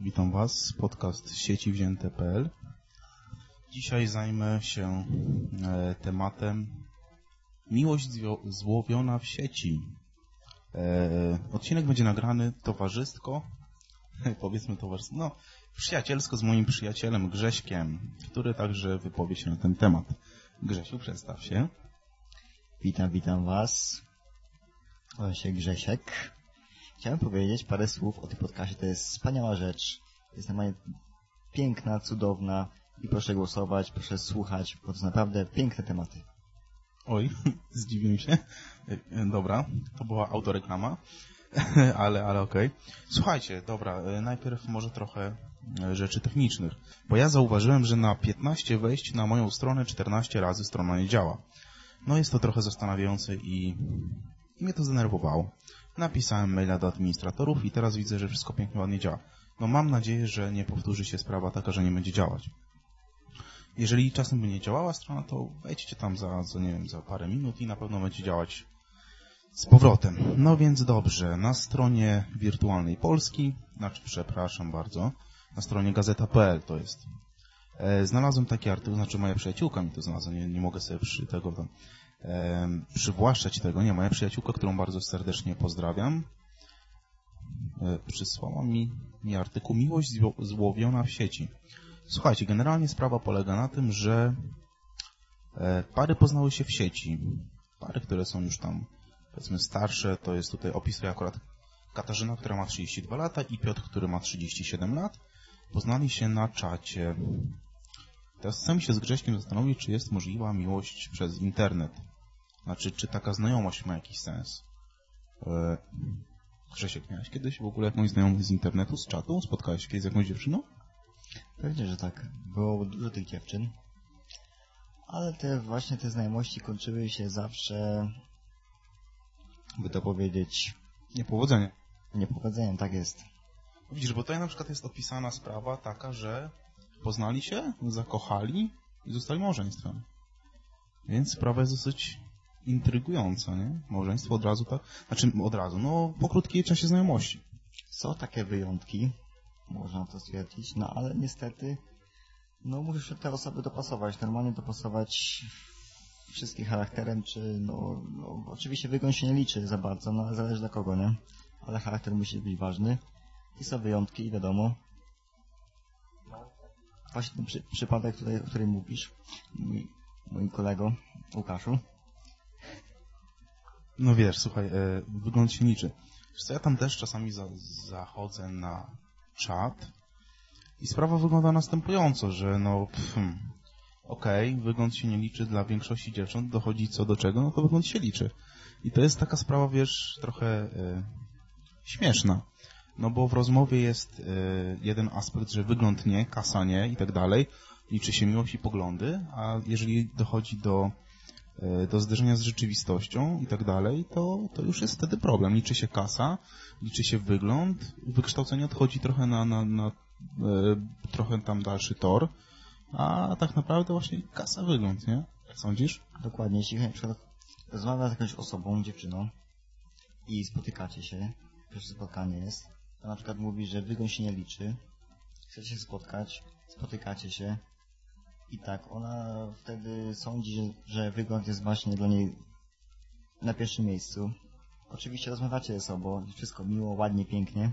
Witam Was, podcast sieci wzięte.pl. Dzisiaj zajmę się e, tematem miłość złowiona w sieci. E, odcinek będzie nagrany towarzysko, powiedzmy towarzysko, no przyjacielsko z moim przyjacielem Grześkiem, który także wypowie się na ten temat. Grzesiu, przedstaw się. Witam, witam Was. Się Grzesiek. Chciałem powiedzieć parę słów o tym podcastie. To jest wspaniała rzecz. Jest normalnie piękna, cudowna i proszę głosować, proszę słuchać, bo to naprawdę piękne tematy. Oj, zdziwiłem się. Dobra, to była autoreklama, ale, ale okej. Okay. Słuchajcie, dobra, najpierw może trochę rzeczy technicznych, bo ja zauważyłem, że na 15 wejść na moją stronę 14 razy strona nie działa. No jest to trochę zastanawiające i, i mnie to zdenerwowało. Napisałem maila do administratorów i teraz widzę, że wszystko pięknie ładnie działa. No mam nadzieję, że nie powtórzy się sprawa taka, że nie będzie działać. Jeżeli czasem by nie działała strona, to wejdźcie tam za, za, nie wiem, za parę minut i na pewno będzie działać z powrotem. No więc dobrze, na stronie wirtualnej Polski, znaczy przepraszam bardzo, na stronie gazeta.pl to jest. E, znalazłem taki artykuł, znaczy moja przyjaciółka mi to znalazła, nie, nie mogę sobie przy tego tam przywłaszczać tego, nie, moja przyjaciółka, którą bardzo serdecznie pozdrawiam, e, przysłała mi, mi artykuł Miłość złowiona w sieci. Słuchajcie, generalnie sprawa polega na tym, że e, pary poznały się w sieci. Pary, które są już tam, powiedzmy, starsze, to jest tutaj opisuje akurat Katarzyna, która ma 32 lata i Piotr, który ma 37 lat. Poznali się na czacie. Teraz chcemy się z Grześkiem zastanowić, czy jest możliwa miłość przez internet. Znaczy, czy taka znajomość ma jakiś sens. E, Grzesiek, miałeś kiedyś w ogóle jakąś znajomość z internetu, z czatu? Spotkałeś się kiedyś z jakąś dziewczyną? Pewnie, że tak. Było dużo tych dziewczyn. Ale te właśnie te znajomości kończyły się zawsze, by to powiedzieć... Niepowodzeniem. Niepowodzeniem, tak jest. Widzisz, bo tutaj na przykład jest opisana sprawa taka, że poznali się, zakochali i zostali małżeństwem. Więc sprawa jest dosyć intrygująca, nie? Małżeństwo od razu tak, znaczy od razu, no po krótkiej czasie znajomości. Są takie wyjątki, można to stwierdzić, no ale niestety, no musisz te osoby dopasować, normalnie dopasować wszystkim charakterem, czy no, no oczywiście wygląd się nie liczy za bardzo, no ale zależy dla kogo, nie? Ale charakter musi być ważny. I są wyjątki, wiadomo. Właśnie ten przy, przypadek, tutaj, o którym mówisz, mój, mój kolego Łukaszu. No wiesz, słuchaj, e, wygląd się liczy. Wiesz co, ja tam też czasami za, zachodzę na czat i sprawa wygląda następująco, że no, hmm, okej, okay, wygląd się nie liczy dla większości dziewcząt, dochodzi co do czego, no to wygląd się liczy. I to jest taka sprawa, wiesz, trochę e, śmieszna. No bo w rozmowie jest e, jeden aspekt, że wygląd nie, kasa nie i tak dalej. Liczy się miłość i poglądy, a jeżeli dochodzi do, do zderzenia z rzeczywistością i tak dalej, to, to już jest wtedy problem. Liczy się kasa, liczy się wygląd, wykształcenie odchodzi trochę na, na, na e, trochę tam dalszy tor, a tak naprawdę właśnie kasa, wygląd, nie? Jak sądzisz? Dokładnie. Jeśli na przykład rozmawia z jakąś osobą, dziewczyną i spotykacie się, pierwsze spotkanie jest, to na przykład mówi, że wygląd się nie liczy, chcecie się spotkać, spotykacie się i tak, ona wtedy sądzi, że wygląd jest właśnie dla niej na pierwszym miejscu. Oczywiście rozmawiacie ze sobą, wszystko miło, ładnie, pięknie,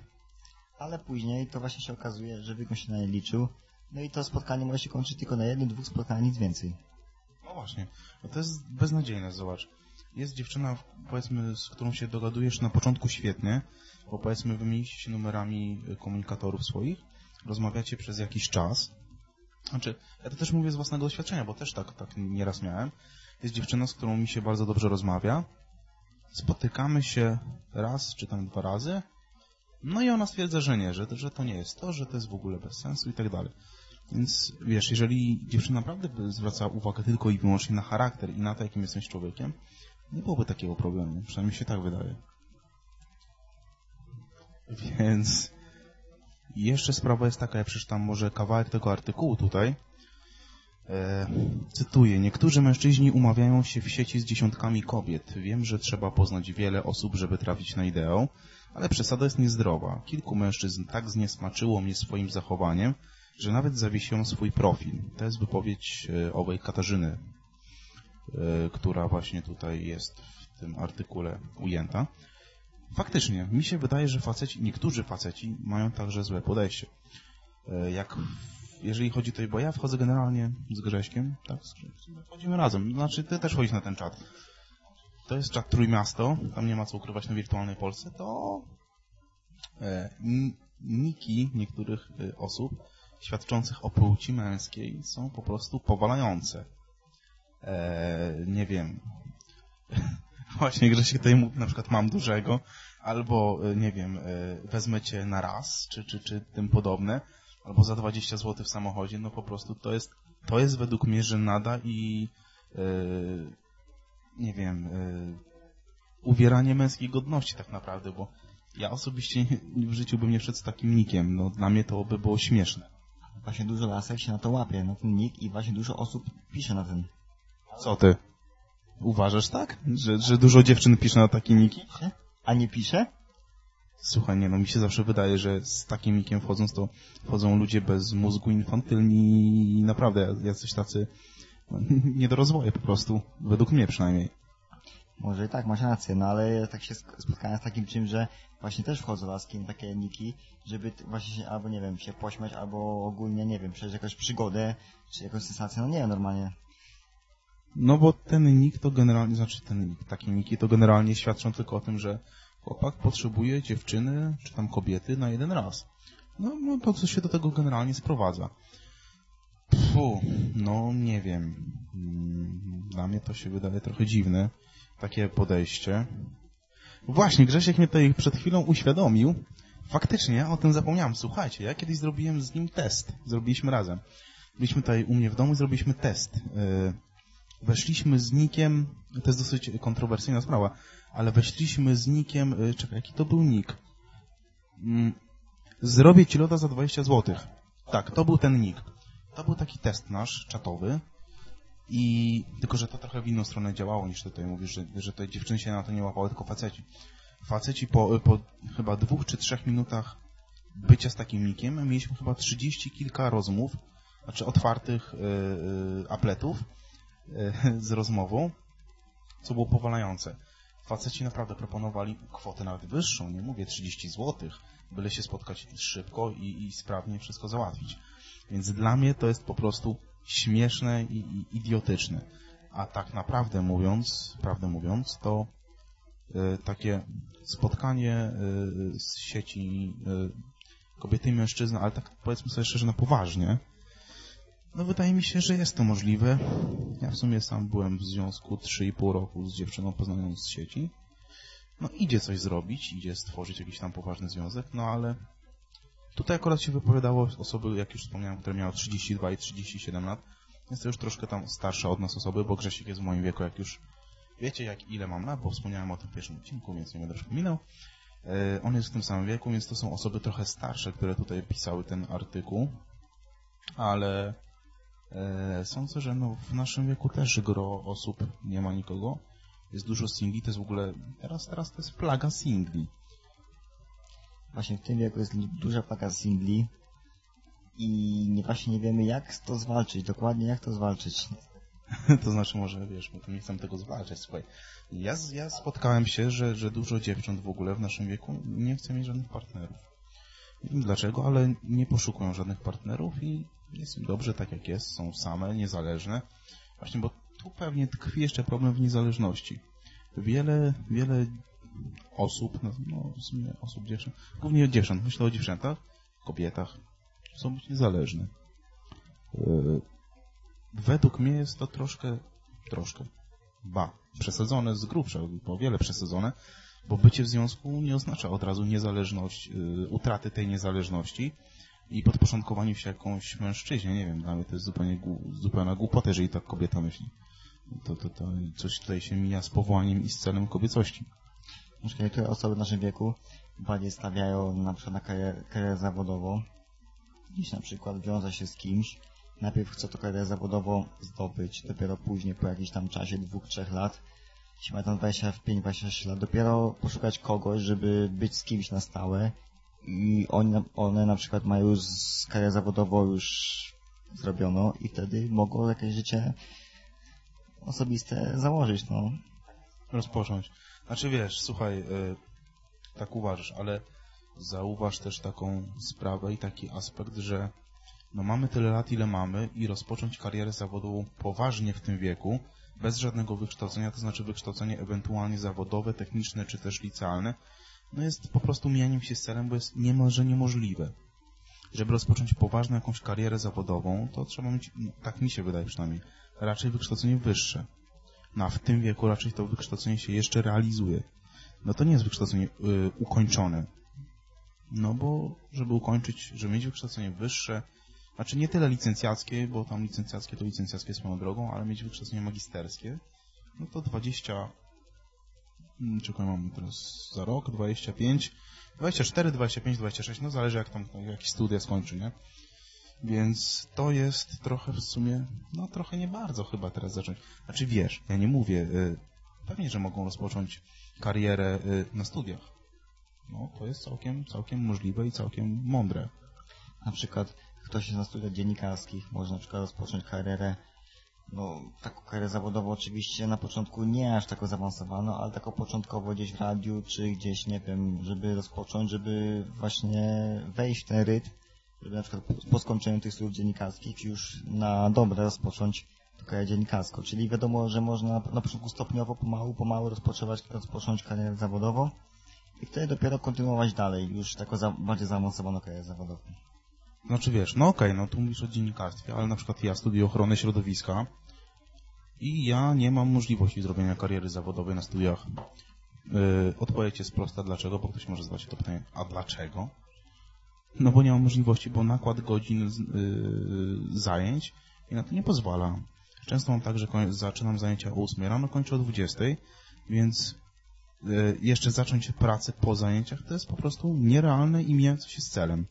ale później to właśnie się okazuje, że wygląd się na nie liczył, no i to spotkanie może się kończyć tylko na jednym, dwóch spotkaniach, nic więcej. No właśnie, no to jest beznadziejne, zobacz. Jest dziewczyna, powiedzmy, z którą się dogadujesz na początku świetnie, bo powiedzmy wymienicie się numerami komunikatorów swoich, rozmawiacie przez jakiś czas. Znaczy, ja to też mówię z własnego doświadczenia, bo też tak, tak nieraz miałem. Jest dziewczyna, z którą mi się bardzo dobrze rozmawia. Spotykamy się raz czy tam dwa razy. No i ona stwierdza, że nie, że, że to nie jest to, że to jest w ogóle bez sensu i tak dalej. Więc wiesz, jeżeli dziewczyna naprawdę zwraca uwagę tylko i wyłącznie na charakter i na to, jakim jesteś człowiekiem, nie byłoby takiego problemu. Przynajmniej się tak wydaje. Więc jeszcze sprawa jest taka, ja przeczytam może kawałek tego artykułu tutaj. E, cytuję. Niektórzy mężczyźni umawiają się w sieci z dziesiątkami kobiet. Wiem, że trzeba poznać wiele osób, żeby trafić na ideał. Ale przesada jest niezdrowa. Kilku mężczyzn tak zniesmaczyło mnie swoim zachowaniem, że nawet zawiesiłem swój profil. To jest wypowiedź e, owej Katarzyny, e, która właśnie tutaj jest w tym artykule ujęta. Faktycznie, mi się wydaje, że faceci, niektórzy faceci mają także złe podejście. E, jak, jeżeli chodzi tutaj, bo ja wchodzę generalnie z Grześkiem, tak, wchodzimy razem, znaczy ty też chodzisz na ten czat. To jest czat Trójmiasto, tam nie ma co ukrywać na wirtualnej Polsce, to e, niki niektórych e, osób świadczących o płci męskiej są po prostu powalające. E, nie wiem. Właśnie Grzesiek tutaj mówi, na przykład mam dużego, albo, e, nie wiem, e, wezmę cię na raz, czy, czy, czy tym podobne, albo za 20 zł w samochodzie, no po prostu to jest, to jest według mnie żenada i e, nie wiem, uwieranie męskiej godności tak naprawdę, bo ja osobiście w życiu bym nie wszedł z takim nikiem, no dla mnie to by było śmieszne. Właśnie dużo lasek się na to łapie, na ten nick i właśnie dużo osób pisze na ten. Co ty? Uważasz tak? Że, że dużo dziewczyn pisze na takie niki? A nie pisze? Słuchaj, nie, no mi się zawsze wydaje, że z takim nikiem wchodząc, to wchodzą ludzie bez mózgu infantylni i naprawdę jacyś tacy no, nie do rozwoju po prostu, według mnie przynajmniej. Może i tak, masz rację, no ale tak się spotkałem z takim czymś, że właśnie też wchodzą laski na takie niki, żeby właśnie się, albo nie wiem, się pośmiać, albo ogólnie, nie wiem, przeżyć jakąś przygodę, czy jakąś sensację, no nie, normalnie. No bo ten nick to generalnie, znaczy ten takie niki to generalnie świadczą tylko o tym, że chłopak potrzebuje dziewczyny, czy tam kobiety na jeden raz. No, no to co się do tego generalnie sprowadza. Fu, no nie wiem. Mm, dla mnie to się wydaje trochę dziwne, takie podejście. Właśnie, Grzesiek mnie tutaj przed chwilą uświadomił. Faktycznie, o tym zapomniałem. Słuchajcie, ja kiedyś zrobiłem z nim test. Zrobiliśmy razem. Byliśmy tutaj u mnie w domu i zrobiliśmy test. Yy, weszliśmy z nikiem, to jest dosyć kontrowersyjna sprawa, ale weszliśmy z nikiem, yy, czekaj, jaki to był nick? Mm, zrobię ci loda za 20 zł. Tak, to był ten nick. To był taki test nasz, czatowy. I tylko, że to trochę w inną stronę działało niż tutaj mówisz, że, że te dziewczyny się na to nie łapały, tylko faceci. Faceci po, po chyba dwóch czy trzech minutach bycia z takim nikiem mieliśmy chyba trzydzieści kilka rozmów, znaczy otwartych yy, apletów z rozmową, co było powalające. Faceci naprawdę proponowali kwotę nawet wyższą, nie mówię 30 zł, byle się spotkać szybko i, i sprawnie wszystko załatwić. Więc dla mnie to jest po prostu śmieszne i, i idiotyczne. A tak naprawdę mówiąc, prawdę mówiąc, to y, takie spotkanie y, z sieci y, kobiety i mężczyzny, ale tak powiedzmy sobie szczerze na poważnie, no wydaje mi się, że jest to możliwe. Ja w sumie sam byłem w związku 3,5 roku z dziewczyną poznaną z sieci. No idzie coś zrobić, idzie stworzyć jakiś tam poważny związek, no ale Tutaj akurat się wypowiadało osoby, jak już wspomniałem, które miały 32 i 37 lat. Jest to już troszkę tam starsza od nas osoby, bo Grzesiek jest w moim wieku, jak już wiecie, jak ile mam lat, bo wspomniałem o tym w pierwszym odcinku, więc nie będę przypominał. E, on jest w tym samym wieku, więc to są osoby trochę starsze, które tutaj pisały ten artykuł, ale sądzę, że no, w naszym wieku też gro osób nie ma nikogo. Jest dużo singli, to jest w ogóle, teraz, teraz to jest plaga singli właśnie w tym wieku jest duża paka singli i nie, właśnie nie wiemy jak to zwalczyć, dokładnie jak to zwalczyć. to znaczy może, wiesz, my nie chcemy tego zwalczać, słuchaj. Ja, ja spotkałem się, że, że dużo dziewcząt w ogóle w naszym wieku nie chce mieć żadnych partnerów. Nie wiem dlaczego, ale nie poszukują żadnych partnerów i jest im dobrze tak jak jest, są same, niezależne. Właśnie, bo tu pewnie tkwi jeszcze problem w niezależności. Wiele, wiele osób, no, no w sumie osób, dziewcząt, głównie dziewcząt, myślę o dziewczętach, kobietach, są być niezależne. Yy, według mnie jest to troszkę, troszkę, ba, przesadzone z grubsza, o wiele przesadzone, bo bycie w związku nie oznacza od razu niezależność, yy, utraty tej niezależności i podporządkowaniu się jakąś mężczyźnie, nie wiem, dla mnie to jest zupełnie, zupełna głupota, jeżeli tak kobieta myśli. To, to, to coś tutaj się mija z powołaniem i z celem kobiecości. Przykład niektóre osoby w naszym wieku bardziej stawiają na przykład na karierę, karierę zawodową, niż na przykład wiąże się z kimś. Najpierw chce to karierę zawodową zdobyć, dopiero później po jakimś tam czasie, dwóch, trzech lat, jeśli ma tam 25-26 lat, dopiero poszukać kogoś, żeby być z kimś na stałe i oni, one na przykład mają już karierę zawodową już zrobiono i wtedy mogą jakieś życie osobiste założyć, no. Rozpocząć. Znaczy wiesz, słuchaj, y, tak uważasz, ale zauważ też taką sprawę i taki aspekt, że no mamy tyle lat, ile mamy i rozpocząć karierę zawodową poważnie w tym wieku, bez żadnego wykształcenia, to znaczy wykształcenie ewentualnie zawodowe, techniczne czy też licealne, no jest po prostu mijaniem się z celem, bo jest niemalże niemożliwe. Żeby rozpocząć poważną jakąś karierę zawodową, to trzeba mieć, tak mi się wydaje przynajmniej, raczej wykształcenie wyższe. No a w tym wieku raczej to wykształcenie się jeszcze realizuje. No to nie jest wykształcenie y, ukończone. No bo żeby ukończyć, żeby mieć wykształcenie wyższe, znaczy nie tyle licencjackie, bo tam licencjackie to licencjackie swoją drogą, ale mieć wykształcenie magisterskie, no to 20, hmm, czekaj, mamy teraz za rok, 25, 24, 25, 26, no zależy jak tam jakieś studia skończy, nie? Więc to jest trochę w sumie, no trochę nie bardzo chyba teraz zacząć. Znaczy wiesz, ja nie mówię, y, pewnie, że mogą rozpocząć karierę y, na studiach. No, to jest całkiem, całkiem możliwe i całkiem mądre. Na przykład ktoś jest na studiach dziennikarskich, może na przykład rozpocząć karierę, no taką karierę zawodową oczywiście na początku nie aż taką zaawansowaną, ale taką początkowo gdzieś w radiu, czy gdzieś, nie wiem, żeby rozpocząć, żeby właśnie wejść w ten rytm, żeby na przykład po skończeniu tych studiów dziennikarskich już na dobre rozpocząć karierę dziennikarską. Czyli wiadomo, że można na początku stopniowo, pomału, pomału rozpocząć, rozpocząć karierę zawodową i wtedy dopiero kontynuować dalej, już taką za, bardziej zaawansowaną karierę zawodową. Znaczy wiesz, no okej, okay, no tu mówisz o dziennikarstwie, ale na przykład ja studiuję ochronę środowiska i ja nie mam możliwości zrobienia kariery zawodowej na studiach. Yy, odpowiedź jest prosta, dlaczego? Bo ktoś może zadać się to pytanie, a dlaczego? No bo nie mam możliwości, bo nakład godzin yy, zajęć i na to nie pozwala. Często mam tak, że zaczynam zajęcia o 8 rano, kończę o 20, więc yy, jeszcze zacząć pracę po zajęciach to jest po prostu nierealne i mijające się z celem.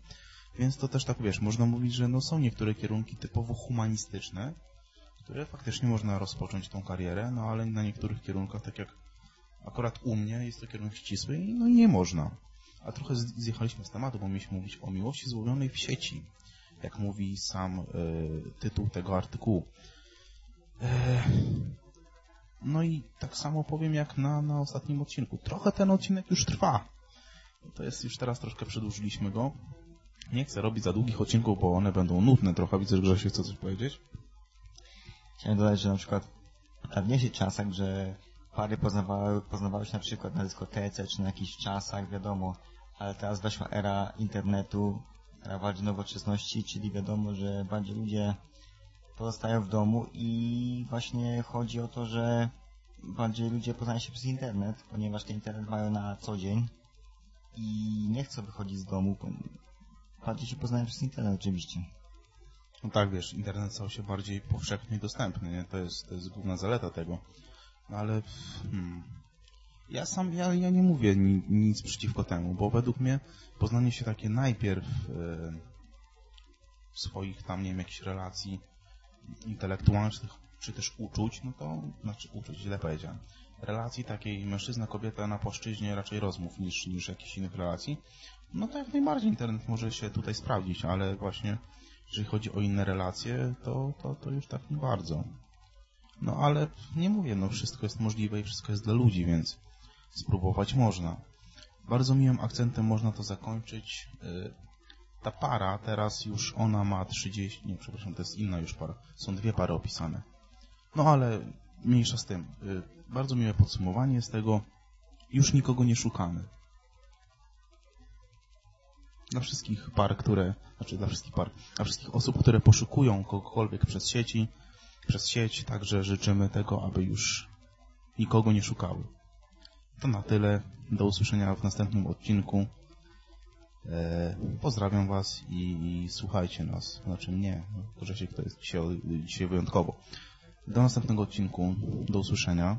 Więc to też tak, wiesz, można mówić, że no są niektóre kierunki typowo humanistyczne, które faktycznie można rozpocząć tą karierę, no ale na niektórych kierunkach, tak jak akurat u mnie, jest to kierunek ścisły i no nie można. A trochę zjechaliśmy z tematu, bo mieliśmy mówić o miłości złowionej w sieci, jak mówi sam y, tytuł tego artykułu. E, no i tak samo powiem jak na, na ostatnim odcinku. Trochę ten odcinek już trwa. To jest już teraz troszkę przedłużyliśmy go. Nie chcę robić za długich odcinków, bo one będą nudne trochę. Widzę, że Grzesiu chce coś powiedzieć. Chciałem dodać, że na przykład w dawniejszych czasach, że pary poznawały, poznawały się na przykład na dyskotece, czy na jakichś czasach, wiadomo, ale teraz weszła era internetu, era bardziej nowoczesności, czyli wiadomo, że bardziej ludzie pozostają w domu i właśnie chodzi o to, że bardziej ludzie poznają się przez internet, ponieważ ten internet mają na co dzień i nie chcą wychodzić z domu, bardziej się poznają przez internet oczywiście. No tak, wiesz, internet stał się bardziej powszechny i dostępny, nie? To jest, to jest główna zaleta tego. No ale hmm, ja sam, ja, ja nie mówię ni, nic przeciwko temu, bo według mnie poznanie się takie najpierw e, swoich tam, nie wiem, jakichś relacji intelektualnych, czy też uczuć, no to, znaczy uczuć, źle powiedziałem, relacji takiej mężczyzna-kobieta na płaszczyźnie raczej rozmów niż, niż jakichś innych relacji, no to jak najbardziej internet może się tutaj sprawdzić, ale właśnie jeżeli chodzi o inne relacje, to, to, to już tak nie bardzo. No ale nie mówię, no wszystko jest możliwe i wszystko jest dla ludzi, więc spróbować można. Bardzo miłym akcentem można to zakończyć. Y, ta para teraz już ona ma 30, nie przepraszam, to jest inna już para. Są dwie pary opisane. No ale mniejsza z tym. Y, bardzo miłe podsumowanie z tego. Już nikogo nie szukamy. Dla wszystkich par, które, znaczy dla wszystkich par, dla wszystkich osób, które poszukują kogokolwiek przez sieci, przez sieć, także życzymy tego, aby już nikogo nie szukały. To na tyle. Do usłyszenia w następnym odcinku. E, pozdrawiam Was i, słuchajcie nas. Znaczy mnie, Grzesiek to jest dzisiaj, dzisiaj wyjątkowo. Do następnego odcinku. Do usłyszenia.